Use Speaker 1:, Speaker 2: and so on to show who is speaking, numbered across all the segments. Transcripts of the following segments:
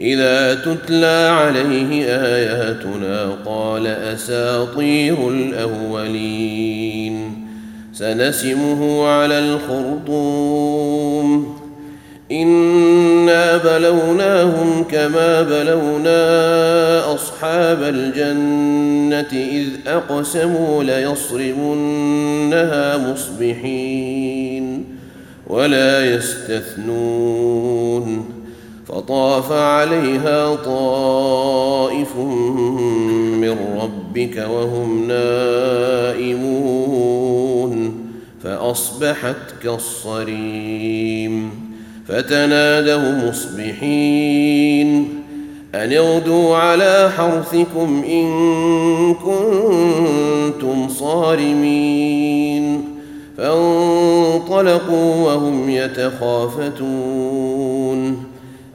Speaker 1: إذا تتلى عليه آياتنا قال أساطير الأولين. سنسمه على الخرطوم. إنا بلوناهم كما بلونا أصحاب الجنة إذ أقسموا ليصرمنها مصبحين ولا يستثنون. فطاف عليها طائف من ربك وهم نائمون فأصبحت كالصريم فتنادوا مصبحين أن اغدوا على حرثكم إن كنتم صارمين فانطلقوا وهم يتخافتون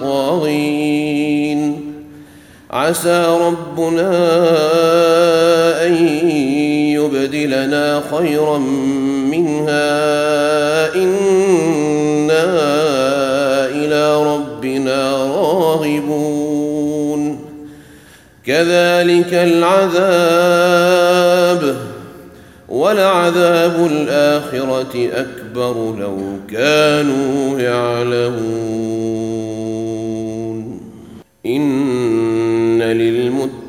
Speaker 1: طاغين عسى ربنا أن يبدلنا خيرا منها. إنا إلى ربنا راغبون. كذلك العذاب ولعذاب الآخرة أكبر لو كانوا يعلمون.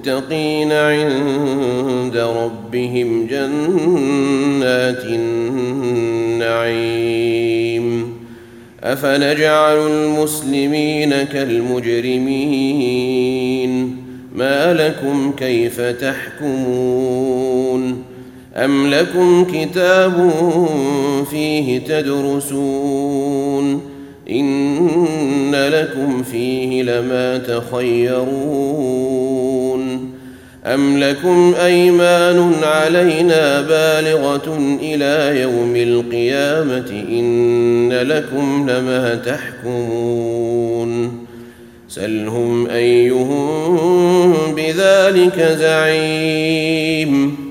Speaker 1: للمتقين عند ربهم جنات النعيم. أفنجعل المسلمين كالمجرمين؟ ما لكم كيف تحكمون؟ أم لكم كتاب فيه تدرسون؟ إن لكم فيه لما تخيرون أم لكم أيمان علينا بالغة إلى يوم القيامة إن لكم لما تحكمون سلهم أيهم بذلك زعيم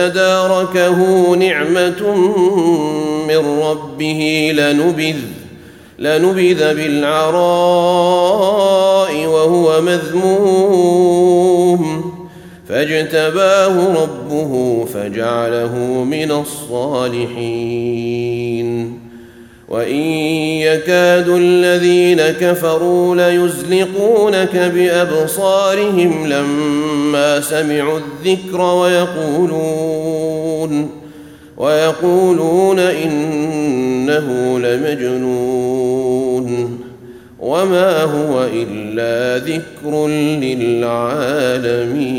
Speaker 1: تداركه نعمة من ربه لنبذ لنبذ بالعراء وهو مذموم. فاجتباه ربه فجعله من الصالحين. وإن يكاد الذين كفروا ليزلقونك بأبصارهم لما سمعوا الذكر ويقولون ويقولون إنه لمجنون وما هو إلا ذكر للعالمين